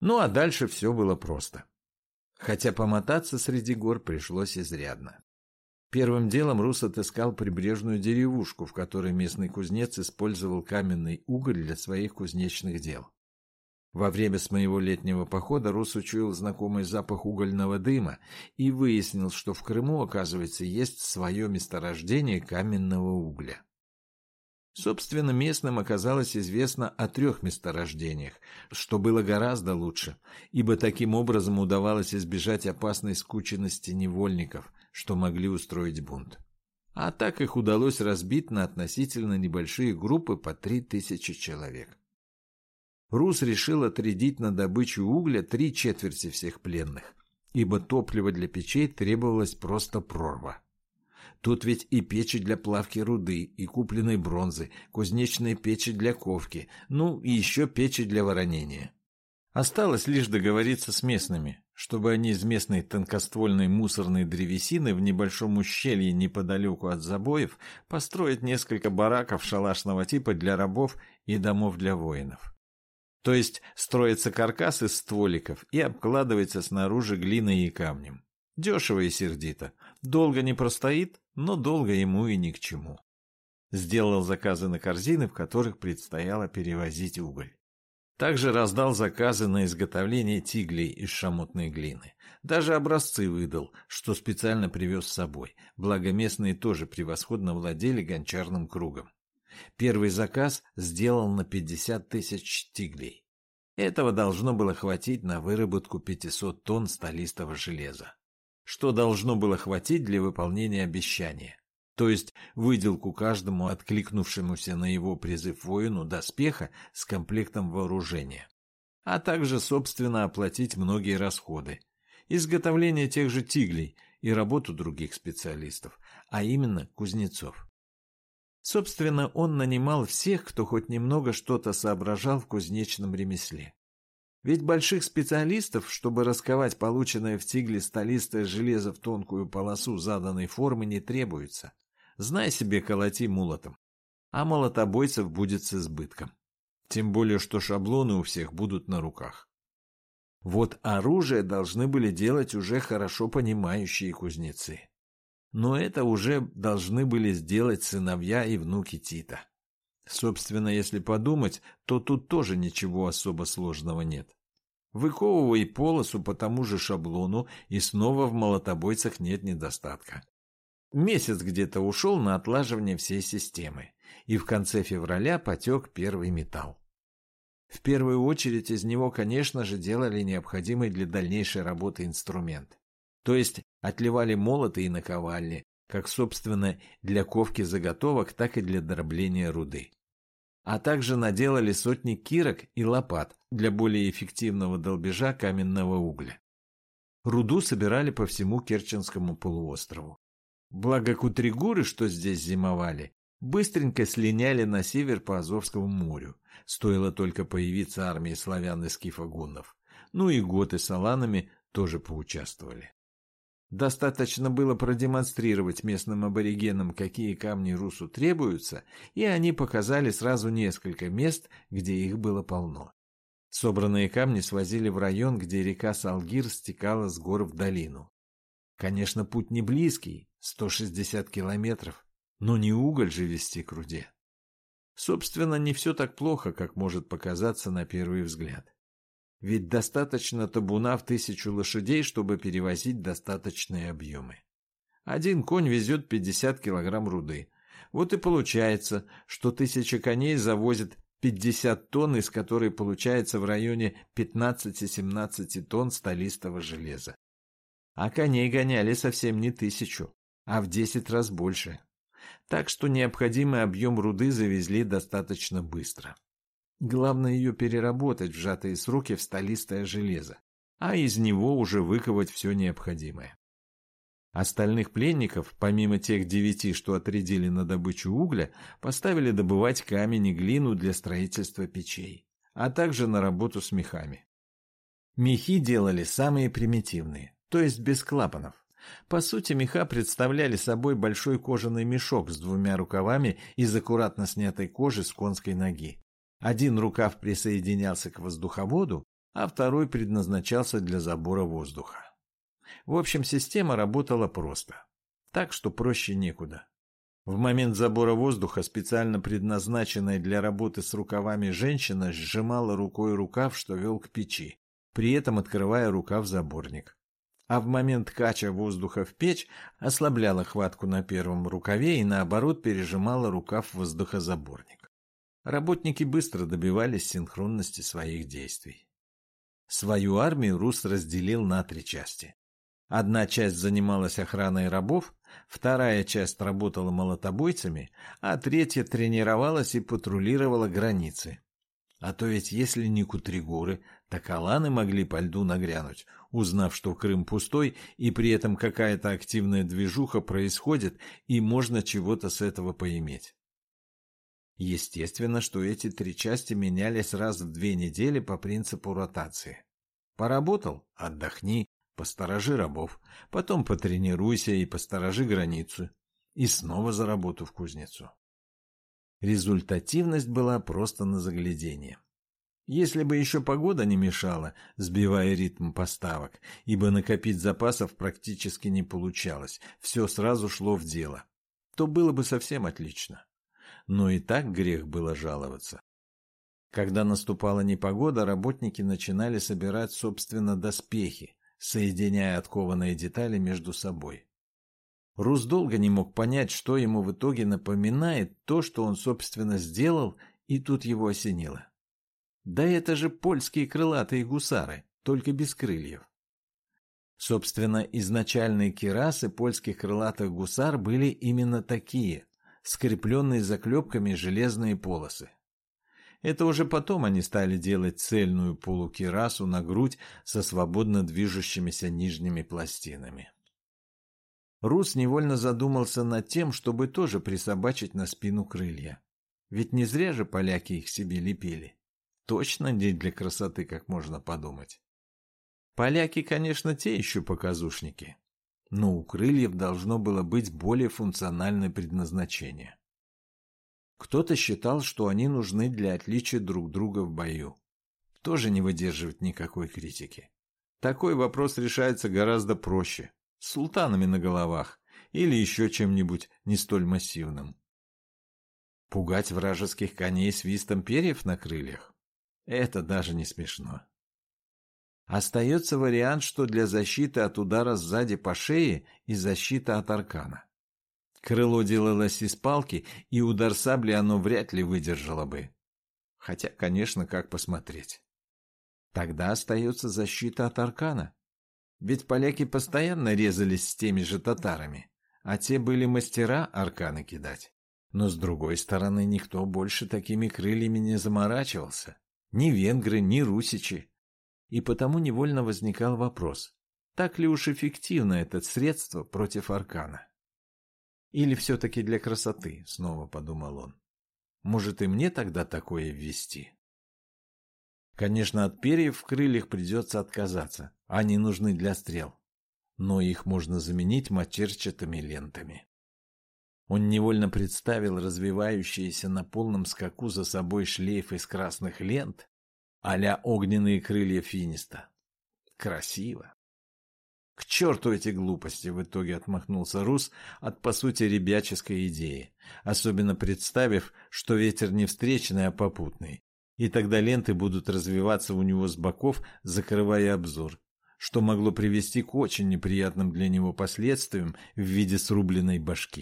Ну а дальше все было просто. Хотя помотаться среди гор пришлось изрядно. Первым делом Рус отыскал прибрежную деревушку, в которой местный кузнец использовал каменный уголь для своих кузнечных дел. Во время с моего летнего похода Рус учуял знакомый запах угольного дыма и выяснил, что в Крыму, оказывается, есть свое месторождение каменного угля. Собственно, местным оказалось известно о трех месторождениях, что было гораздо лучше, ибо таким образом удавалось избежать опасной скученности невольников, что могли устроить бунт. А так их удалось разбить на относительно небольшие группы по три тысячи человек. Рус решил отрядить на добычу угля три четверти всех пленных, ибо топлива для печей требовалось просто прорва. Тут ведь и печи для плавки руды, и купленной бронзы, кузнечные печи для ковки, ну и еще печи для воронения. Осталось лишь договориться с местными, чтобы они из местной тонкоствольной мусорной древесины в небольшом ущелье неподалеку от забоев построить несколько бараков шалашного типа для рабов и домов для воинов. То есть строится каркас из стволиков и обкладывается снаружи глиной и камнем. Дешево и сердито. Долго не простоит, но долго ему и ни к чему. Сделал заказы на корзины, в которых предстояло перевозить уголь. Также раздал заказы на изготовление тиглей из шамотной глины. Даже образцы выдал, что специально привез с собой, благо местные тоже превосходно владели гончарным кругом. Первый заказ сделал на 50 тысяч тиглей. Этого должно было хватить на выработку 500 тонн столистого железа что должно было хватить для выполнения обещания, то есть выделку каждому откликнувшемуся на его призыв воину доспеха с комплектом вооружения, а также, собственно, оплатить многие расходы, изготовление тех же тиглей и работу других специалистов, а именно кузнецов. Собственно, он нанимал всех, кто хоть немного что-то соображал в кузнечном ремесле. Ведь больших специалистов, чтобы расковать полученное в тигле столистое железо в тонкую полосу заданной формы, не требуется. Знай себе, колоти молотом. А молотобойцев будет с избытком. Тем более, что шаблоны у всех будут на руках. Вот оружие должны были делать уже хорошо понимающие кузнецы. Но это уже должны были сделать сыновья и внуки Тита. Собственно, если подумать, то тут тоже ничего особо сложного нет. Выковывай полосу по тому же шаблону, и снова в молотобойцах нет недостатка. Месяц где-то ушел на отлаживание всей системы, и в конце февраля потек первый металл. В первую очередь из него, конечно же, делали необходимый для дальнейшей работы инструмент. То есть отливали молоты и наковальни, как, собственно, для ковки заготовок, так и для дробления руды а также наделали сотни кирок и лопат для более эффективного долбежа каменного угля. Руду собирали по всему Керченскому полуострову. Благо кутригуры, что здесь зимовали, быстренько слиняли на север по Азовскому морю, стоило только появиться армии славян и скифогуннов. Ну и готы с аланами тоже поучаствовали. Достаточно было продемонстрировать местным аборигенам, какие камни Русу требуются, и они показали сразу несколько мест, где их было полно. Собранные камни свозили в район, где река Салгир стекала с гор в долину. Конечно, путь не близкий, 160 километров, но не уголь же вести к руде. Собственно, не все так плохо, как может показаться на первый взгляд. Ведь достаточно табуна в тысячу лошадей, чтобы перевозить достаточные объемы. Один конь везет 50 килограмм руды. Вот и получается, что тысяча коней завозит 50 тонн, из которой получается в районе 15-17 тонн столистого железа. А коней гоняли совсем не тысячу, а в 10 раз больше. Так что необходимый объем руды завезли достаточно быстро. Главное ее переработать в сжатые сроки в столистое железо, а из него уже выковать все необходимое. Остальных пленников, помимо тех девяти, что отрядили на добычу угля, поставили добывать камень и глину для строительства печей, а также на работу с мехами. Мехи делали самые примитивные, то есть без клапанов. По сути, меха представляли собой большой кожаный мешок с двумя рукавами из аккуратно снятой кожи с конской ноги. Один рукав присоединялся к воздуховоду, а второй предназначался для забора воздуха. В общем, система работала просто. Так что проще некуда. В момент забора воздуха специально предназначенная для работы с рукавами женщина сжимала рукой рукав, что вел к печи, при этом открывая рукав заборник. А в момент кача воздуха в печь ослабляла хватку на первом рукаве и наоборот пережимала рукав воздухозаборник. Работники быстро добивались синхронности своих действий. Свою армию Рус разделил на три части. Одна часть занималась охраной рабов, вторая часть работала молотобойцами, а третья тренировалась и патрулировала границы. А то ведь если не кутригуры, так аланы могли по льду нагрянуть, узнав, что Крым пустой, и при этом какая-то активная движуха происходит, и можно чего-то с этого поиметь. Естественно, что эти три части менялись раз в две недели по принципу ротации. Поработал – отдохни, посторожи рабов, потом потренируйся и посторожи границу, и снова за работу в кузницу. Результативность была просто на заглядение. Если бы еще погода не мешала, сбивая ритм поставок, ибо накопить запасов практически не получалось, все сразу шло в дело, то было бы совсем отлично. Но и так грех было жаловаться. Когда наступала непогода, работники начинали собирать, собственно, доспехи, соединяя откованные детали между собой. Рус долго не мог понять, что ему в итоге напоминает то, что он, собственно, сделал, и тут его осенило. Да это же польские крылатые гусары, только без крыльев. Собственно, изначальные кирасы польских крылатых гусар были именно такие, скрепленные заклепками железные полосы. Это уже потом они стали делать цельную полукирасу на грудь со свободно движущимися нижними пластинами. Рус невольно задумался над тем, чтобы тоже присобачить на спину крылья. Ведь не зря же поляки их себе лепили. Точно не для красоты, как можно подумать. Поляки, конечно, те еще показушники. Но у крыльев должно было быть более функциональное предназначение. Кто-то считал, что они нужны для отличия друг друга в бою. Тоже не выдерживает никакой критики. Такой вопрос решается гораздо проще. С султанами на головах или еще чем-нибудь не столь массивным. Пугать вражеских коней свистом перьев на крыльях? Это даже не смешно. Остается вариант, что для защиты от удара сзади по шее и защита от аркана. Крыло делалось из палки, и удар сабли оно вряд ли выдержало бы. Хотя, конечно, как посмотреть. Тогда остается защита от аркана. Ведь поляки постоянно резались с теми же татарами, а те были мастера арканы кидать. Но с другой стороны, никто больше такими крыльями не заморачивался. Ни венгры, ни русичи. И потому невольно возникал вопрос, так ли уж эффективно это средство против аркана? Или все-таки для красоты, снова подумал он. Может и мне тогда такое ввести? Конечно, от перьев в крыльях придется отказаться, они нужны для стрел. Но их можно заменить матерчатыми лентами. Он невольно представил развивающиеся на полном скаку за собой шлейф из красных лент, а огненные крылья финиста. Красиво. К черту эти глупости, в итоге отмахнулся Рус от, по сути, ребяческой идеи, особенно представив, что ветер не встречный, а попутный. И тогда ленты будут развиваться у него с боков, закрывая обзор, что могло привести к очень неприятным для него последствиям в виде срубленной башки.